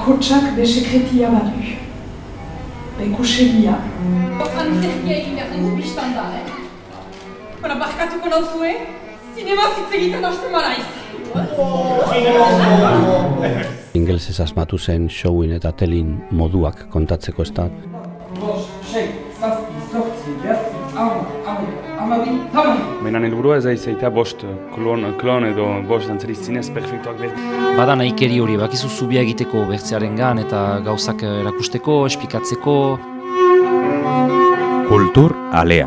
bakotsak be sekretia badu. Beko segia. Hortan zerkia egin behar dugu biztan da, eh? Bara, barkatuko nauzue, zinema zitz egiten hasten maraiz. Ingelesez asmatu zen showin eta telin moduak kontatzeko ez da. Baina helburua ez aizaita bost klon, klon edo bost dantzari zinez perfektuak behar. Bada nahikeri hori, bakizu zubia egiteko bertzearen gan eta gauzak erakusteko, espikatzeko. Kultur alea.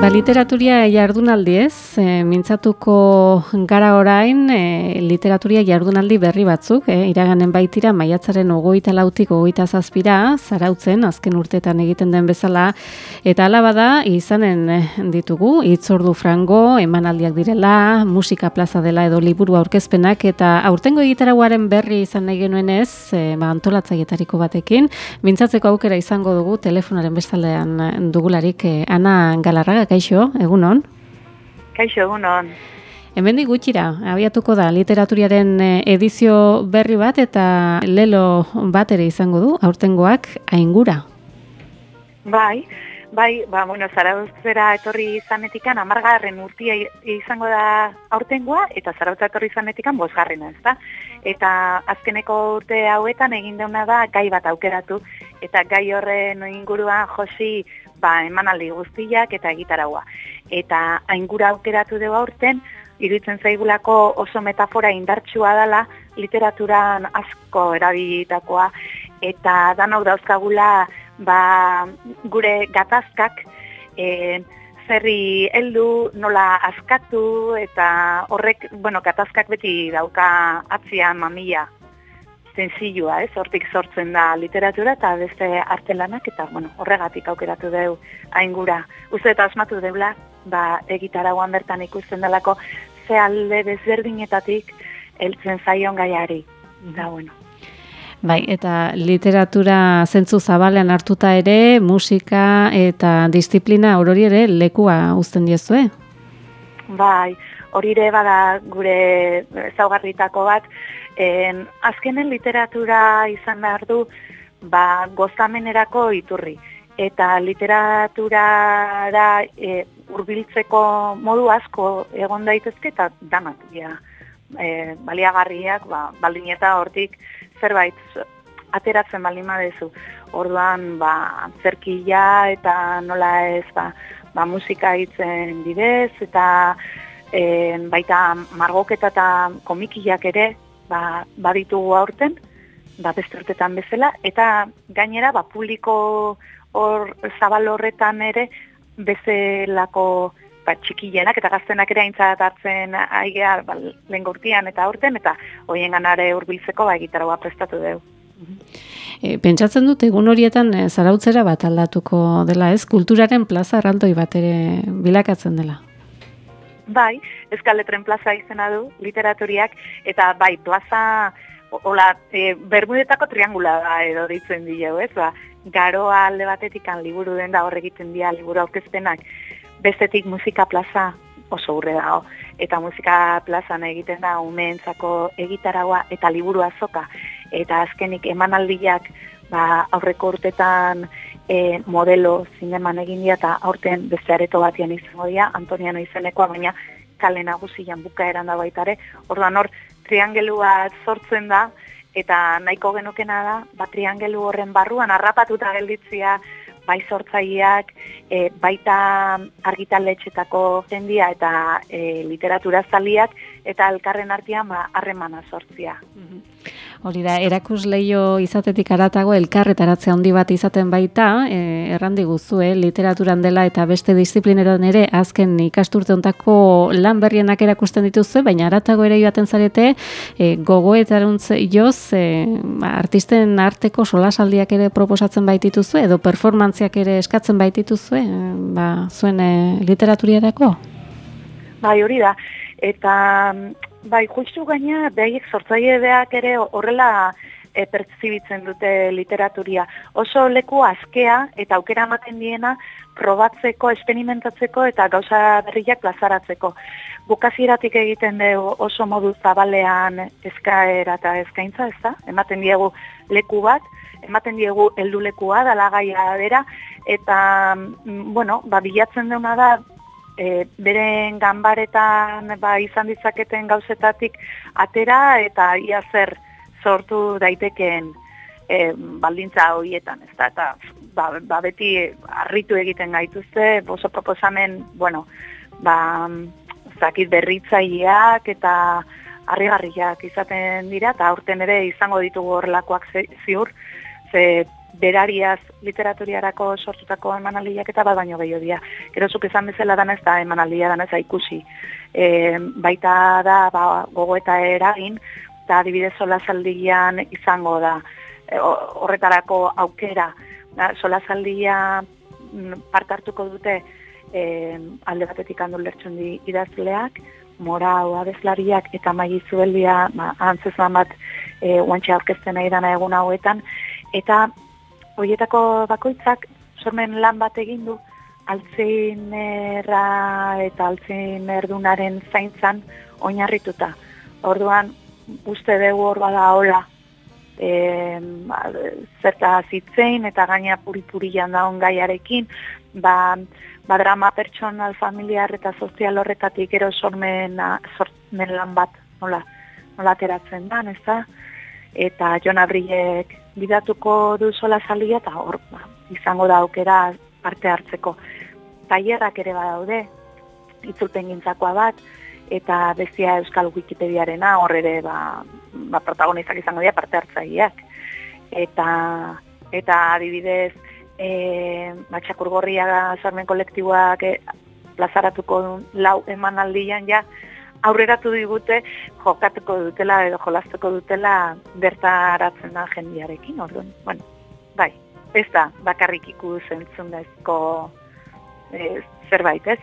Ba, literaturia jardunaldi ez, e, mintzatuko gara orain e, literaturia jardunaldi berri batzuk, e, iraganen baitira maiatzaren ogoita lautik ogoita zazpira, zarautzen, azken urtetan egiten den bezala, eta alaba da, izanen ditugu, itzordu frango, emanaldiak direla, musika plaza dela edo liburu aurkezpenak, eta aurtengo egitaraguaren berri izan nahi genuen ez, e, ba, antolatzaietariko batekin, mintzatzeko aukera izango dugu, telefonaren bestaldean dugularik, e, Ana Galarraga, kaixo, egunon? Kaixo, egunon. Hemendik gutxira, abiatuko da literaturiaren eh, edizio berri bat eta lelo bat ere izango du, aurtengoak aingura. Bai, bai, ba, bueno, zarauzera etorri izanetikan, amargarren urtia izango da aurtengoa, eta zarautza etorri izanetikan bosgarrena, ez da? Eta azkeneko urte hauetan egin deuna da gai bat aukeratu, eta gai horren inguruan josi ba, emanaldi guztiak eta egitaragua. Eta aingura aukeratu dugu aurten, iruditzen zaigulako oso metafora indartsua dela literaturan asko erabilitakoa eta danok dauzkagula ba, gure gatazkak e, zerri heldu nola askatu eta horrek, bueno, gatazkak beti dauka atzian mamia zenzilua, ez, hortik sortzen da literatura eta beste artelanak eta bueno, horregatik aukeratu deu aingura. Uste eta asmatu deula, ba, egitaragoan bertan ikusten delako ze alde desberdinetatik heltzen zaion gaiari. Da, bueno. Bai, eta literatura zentzu zabalean hartuta ere, musika eta disiplina orori ere lekua uzten diezue? Bai, hori ere bada gure zaugarritako bat, En, azkenen literatura izan behar du ba, gozamenerako iturri. Eta literaturara e, urbiltzeko modu asko egon daitezke eta danak. Ja. E, baliagarriak, ba, baldin eta hortik zerbait ateratzen baldin madezu. Orduan, ba, zerkila eta nola ez, ba, ba, musika hitzen bidez, eta e, baita margoketa eta komikiak ere, ba, baditugu aurten, ba, besturtetan bezala, eta gainera, ba, publiko hor zabal horretan ere, bezelako ba, txikienak eta gaztenak ere aintzat hartzen aigea ba, lehen eta aurten, eta hoien ganare urbiltzeko ba, egitaragoa prestatu dugu. E, pentsatzen dut, egun horietan e, zarautzera bat aldatuko dela ez, kulturaren plaza erraldoi bat ere bilakatzen dela. Bai, eskaletren plaza izena du, literatoriak, eta bai, plaza, hola, e, bermudetako triangula da edo ditzen dio, ez, ba, garoa alde batetik liburu den da horregiten dira liburu aurkezpenak, bestetik musika plaza oso urre dago, eta musika plazan egiten da umeentzako egitaragua eta liburu azoka, eta azkenik emanaldiak ba, aurreko urtetan e, modelo zineman egin dira eta aurten beste areto batian izango dira, Antoniano izenekoa, baina kale nagusian bukaeran da baitare. Orduan hor, triangelu bat sortzen da, eta nahiko genukena da, ba, triangelu horren barruan harrapatuta gelditzia bai sortzaileak, e, baita argitaletxetako jendia eta e, literatura zaliak, eta elkarren artean ba, harremana sortzia. Mhm. Hori da, erakus leio izatetik aratago elkarretaratzea handi bat izaten baita, e, errandi guzu, eh, literaturan dela eta beste disiplinetan ere azken ikasturte ontako lan berrienak erakusten dituzue, baina aratago ere joaten zarete e, gogoetaruntz joz e, artisten arteko solasaldiak ere proposatzen baitituzue edo performantziak ere eskatzen baitituzue, e, ba, zuen e, literaturiarako? Bai, hori da. Eta Bai, justu gaina, behaiek sortzaileak ere horrela e, pertsibitzen dute literaturia. Oso leku askea eta aukera ematen diena probatzeko, experimentatzeko eta gauza berriak plazaratzeko. Bukazieratik egiten dugu oso modu zabalean eskaera eta eskaintza, ez da? Ematen diegu leku bat, ematen diegu heldu lekua dala gaia bera, eta, mm, bueno, ba, bilatzen duna da, e, beren ganbaretan ba, izan ditzaketen gauzetatik atera eta ia zer sortu daitekeen e, baldintza horietan, ez da, eta ba, ba, beti harritu egiten gaituzte, oso proposamen, bueno, ba, zakit berritzaileak eta harrigarriak izaten dira, eta aurten ere izango ditugu horrelakoak ziur, ze berariaz literaturiarako sortutako emanaldiak eta bat baino gehiago dira. Gero zuk izan bezala danez da emanaldia danez ikusi. E, baita da ba, gogo eta eragin, eta adibidez sola zaldian izango da e, horretarako aukera. Da, sola zaldia mm, part hartuko dute e, alde batetik handu lertxun di idazleak, mora abezlariak eta magi zubeldia ba, antzezan bat e, uantxe aurkezten nahi dana egun hauetan, eta Hoietako bakoitzak sormen lan bat egin du altzeinerra eta altzeinerdunaren zaintzan oinarrituta. Orduan uste dugu hor bada hola e, zerta zitzein eta gaina puri-purian da gaiarekin, ba, ba drama pertsonal, familiar eta sozial horretatik ero sormen, sormen lan bat nola, nola teratzen da, ez da? Eta Jon Abriek bidatuko du sola salia eta hor ba, izango da aukera parte hartzeko. Tailerrak ere badaude, itzulpen gintzakoa bat, eta bestia Euskal Wikipediarena hor ere ba, ba protagonistak izango dira parte hartzaileak. Eta, eta adibidez, e, batxakur gorria zarmen kolektiboak e, plazaratuko lau emanaldian ja, aurreratu digute jokatuko dutela edo jolastuko dutela bertaratzen da jendiarekin, orduan. Bueno, bai, ez da, bakarrik ikus entzundezko e, zerbait, ez?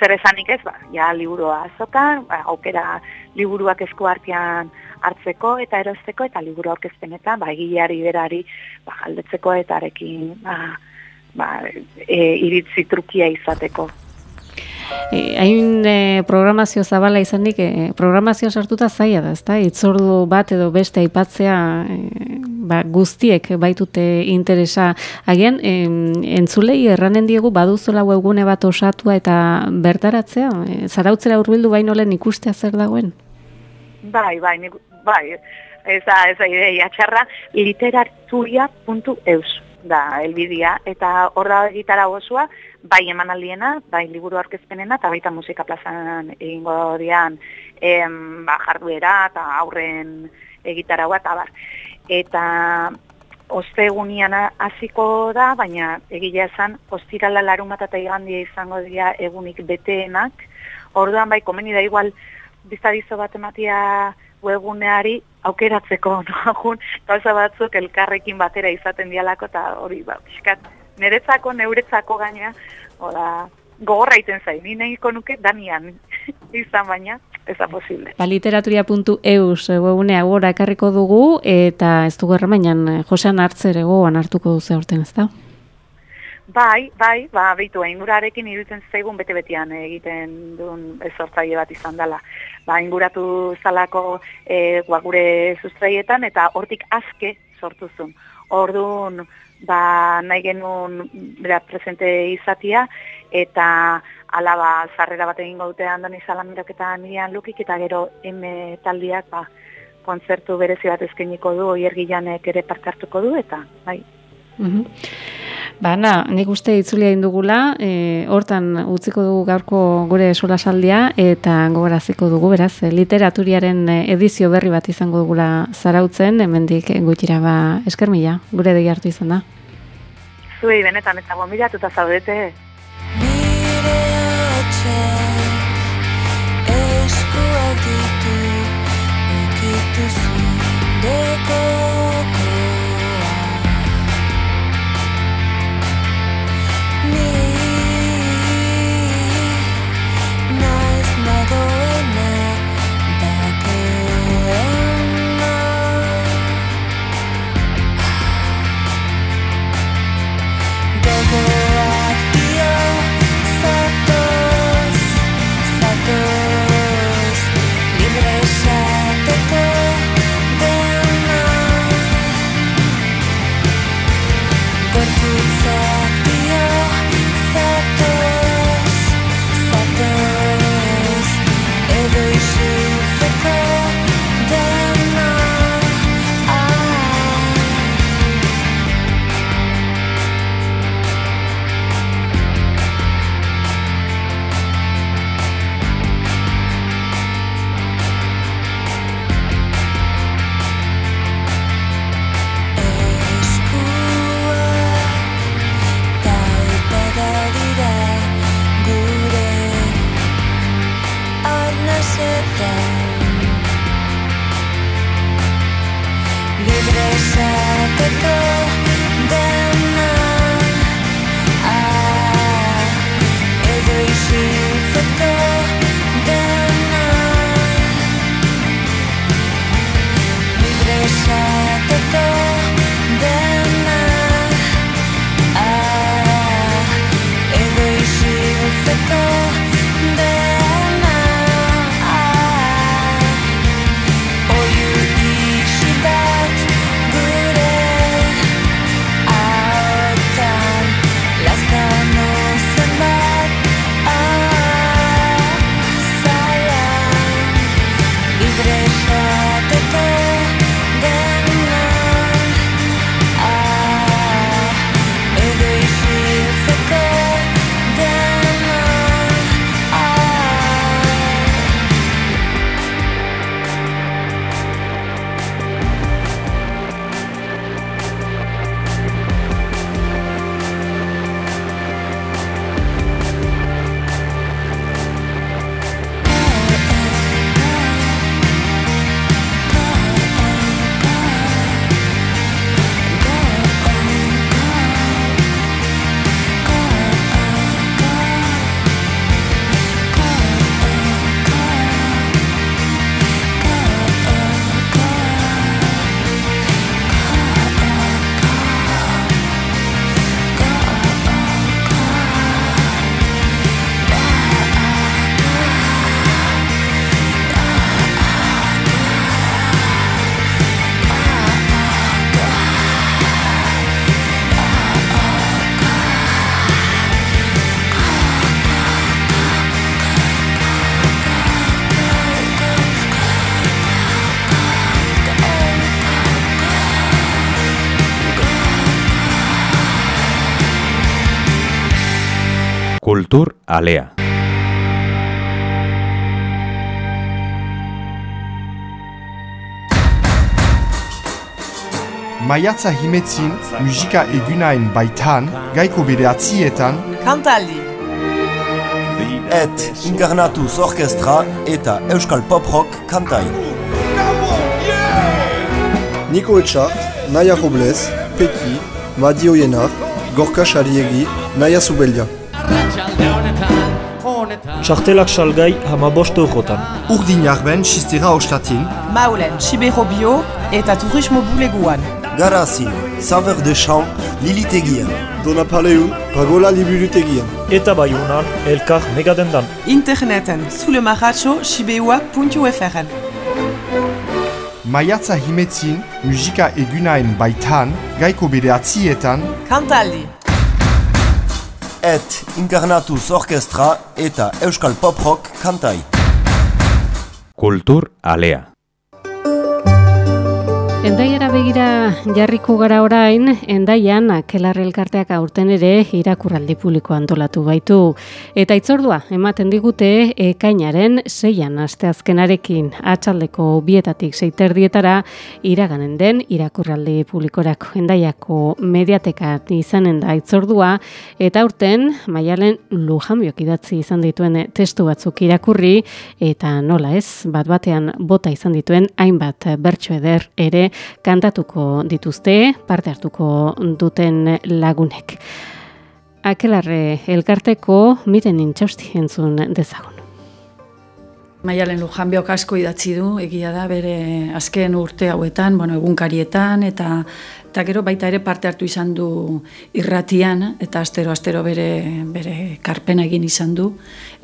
Zer esanik ez, ba, ja, liburua azokan, ba, aukera liburuak esku artean hartzeko eta erosteko eta liburu aurkezpenetan, ba, egileari berari, ba, galdetzeko eta arekin, ba, ba, e, iritzi trukia izateko. E, hain e, programazio zabala izanik, e, programazio sartuta zaila da, ezta? Itzordu bat edo beste aipatzea e, ba, guztiek baitute interesa. Agian, e, entzulei erranen diegu baduzula webgune bat osatua eta bertaratzea? E, zarautzera urbildu baino lehen ikustea zer dagoen? Bai, bai, bai, ez da, ideia txarra, literaturia.eus da elbidia, eta hor da gitara gozua, bai emanaldiena, bai liburu aurkezpenena, eta baita musika plazan egingo dian em, ba, jarduera eta aurren egitara eta bar. Eta ostegunian hasiko da, baina egile esan, ostirala larun bat eta igandia izango dira egunik beteenak, orduan bai komeni da igual bizadizo bat ematia webuneari aukeratzeko noagun gauza batzuk elkarrekin batera izaten dialako eta hori ba, pixkat, niretzako, neuretzako gaina, hola, gogorra iten zain, ni nahiko nuke danian izan baina, ez da posible. Ba, literaturia.eus webunea gora ekarriko dugu, eta ez dugu erramainan Josean hartzer egoan hartuko duze horten, ez da? Bai, bai, ba, behitu, ingurarekin iruditzen zaigun bete-betean egiten duen ezortzaile bat izan dela. Ba, inguratu zalako e, ba, gure sustraietan eta hortik aske sortu zuen. Orduan, ba, nahi genuen bera presente izatia eta alaba zarrera bat egin gaute handan izalamirok eta nirean lukik eta gero eme taldiak ba, konzertu berezi bat ezkeniko du, oiergilanek ere parte hartuko du eta bai. Mm Bana, nik uste itzulia indugula, e, hortan utziko dugu gaurko gure solasaldia eta gogoraziko dugu, beraz, literaturiaren edizio berri bat izango dugula zarautzen, hemendik gutxira ba eskermila, gure degi hartu izan da. Zuei benetan eta gomilatu eta zaudete. Nire eskuak ditu, ukitu zu, Kultur Alea. Maiatza himetzin, musika egunain baitan, gaiko bere atzietan, Kantaldi! Et Inkarnatuz Orkestra eta Euskal Pop Rock kantai. Niko Etxart, Naia Robles, Peki, Madi Oienar, Gorka Xariegi, Naia Zubeldia. Txartelak salgai hama boste urrotan. Urdin jarben, xistera ostatin. Maulen, Sibero Bio eta Turismo Buleguan. Garazin, Saver de Champ, Lilitegian. Dona Paleun, Pagola Liburutegian. Eta baiunan, elkar megadendan. Interneten, zulemaratxo, sibeua.fr Maiatza himetzin, musika egunain baitan, gaiko bere atzietan, Kantaldi! Et Inkarnatuz Orkestra eta Euskal Pop Rock kantai. Kultur Alea. Endaiara begira jarriko gara orain, endaian akelar elkarteak aurten ere irakurraldi publiko antolatu baitu. Eta itzordua, ematen digute ekainaren seian asteazkenarekin. Atxaldeko bietatik seiterdietara iraganen den irakurraldi publikorako endaiako mediateka izanen da itzordua, eta aurten maialen lujanbiok idatzi izan dituen testu batzuk irakurri, eta nola ez, bat batean bota izan dituen hainbat bertso eder ere kantatuko dituzte, parte hartuko duten lagunek. Akelarre elkarteko miren intxausti entzun dezagun. Maialen Lujanbiok asko idatzi du, egia da bere azken urte hauetan, bueno, egunkarietan, eta, eta gero baita ere parte hartu izan du irratian, eta astero-astero bere, bere karpena egin izan du.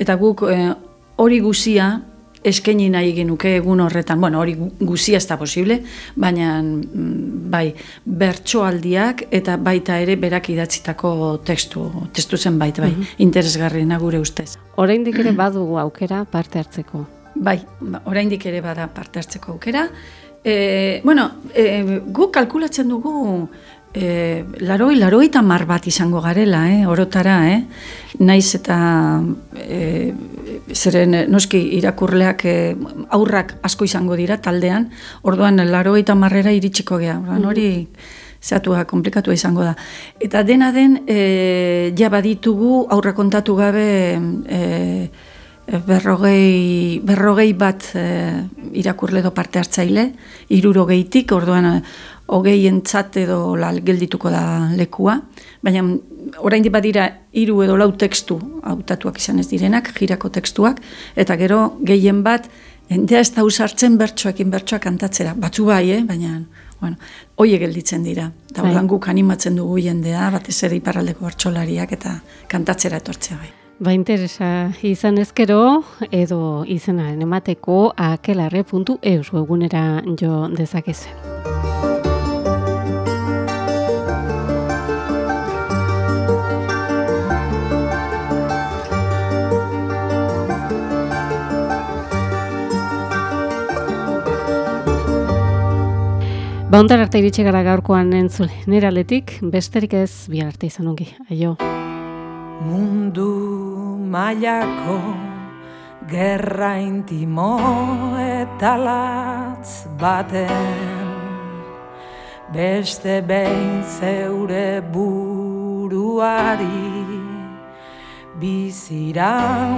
Eta guk eh, hori guzia, eskaini nahi genuke egun horretan, bueno, hori guzia ez da posible, baina mm, bai, bertsoaldiak eta baita ere berak idatzitako testu, testu zen bait, bai, mm interesgarriena gure ustez. Oraindik ere badugu aukera parte hartzeko. Bai, ba, oraindik ere bada parte hartzeko aukera. E, bueno, e, guk kalkulatzen dugu e, laroi, laroi eta bat izango garela, eh, orotara, eh? naiz eta e, zeren noski irakurleak e, aurrak asko izango dira taldean, orduan laroi eta marrera iritsiko gea, mm hori zeatua komplikatua izango da. Eta dena den, e, ja baditugu aurra kontatu gabe e, berrogei, berrogei bat e, irakurle do parte hartzaile, irurogeitik, orduan hogei entzat edo la, geldituko da lekua, baina orain badira hiru edo lau tekstu hautatuak izan ez direnak, jirako tekstuak, eta gero gehien bat, endea ez da usartzen bertsoekin bertsoak kantatzera, batzu bai, eh? baina Bueno, hoie gelditzen dira. Eta Bai. guk animatzen dugu jendea, batez ere iparraldeko bertsolariak eta kantatzera etortzea bai. Ba interesa izan ezkero edo izenaren emateko akelarre.eus webgunera jo dezakezu. Ba, ondar arte iritsi gara gaurkoan entzule. Nera aletik, besterik ez bihar arte izan ongi. Aio. Mundu mailako gerra intimo eta latz baten beste behin zeure buruari biziran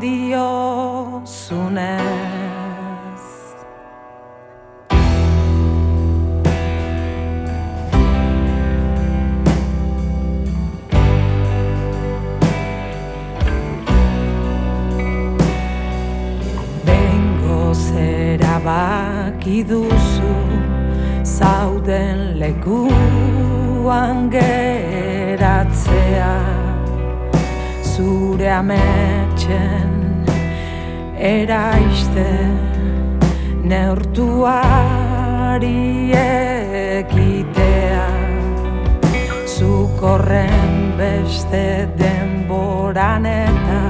diozunez. Duzu zauden lekuan geratzea. Zure ametxen eraiste neurtuari ekitea. Zukorren beste denboran eta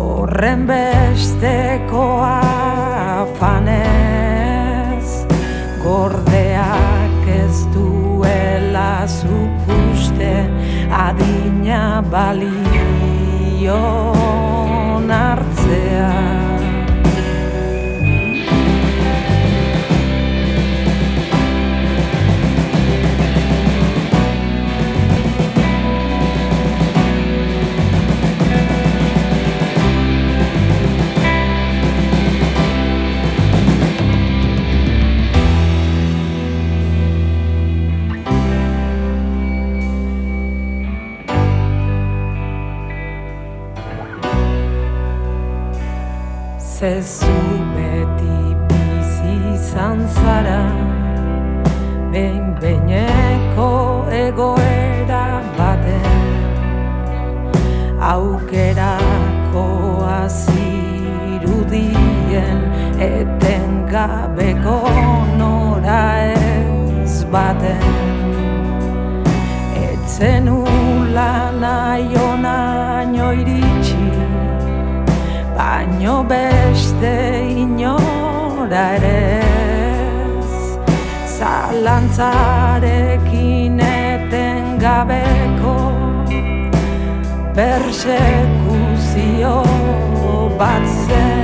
horren besteko afanez gordeak ez duela zukuste adina balion Behin beineko egoera baten Aukerako azirudien Etengabeko nora ez baten. Etzen ula nahi iritsi baino beste Zalantzarekin eten gabeko persekuzio bat zen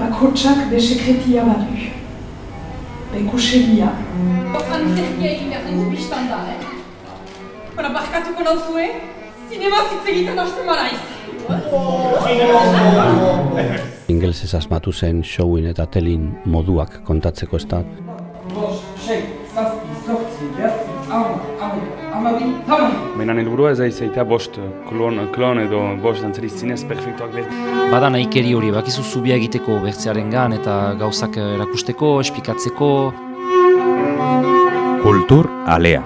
bakotsak be sekretia badu. Be kusegia. Antzerkia egin behar dugu biztan da, eh? Bara, barkatuko nauzue, zinema zitzegiten hasten maraiz. Ingelsez asmatu zen showin eta telin moduak kontatzeko ez da. Bost, sei, Baina helburua ez aizaita bost klon, klon edo bost dantzeriz zinez perfektuak behar. Bada nahikeri hori, bakizu zubia egiteko bertzearen gan eta gauzak erakusteko, espikatzeko. Kultur alea.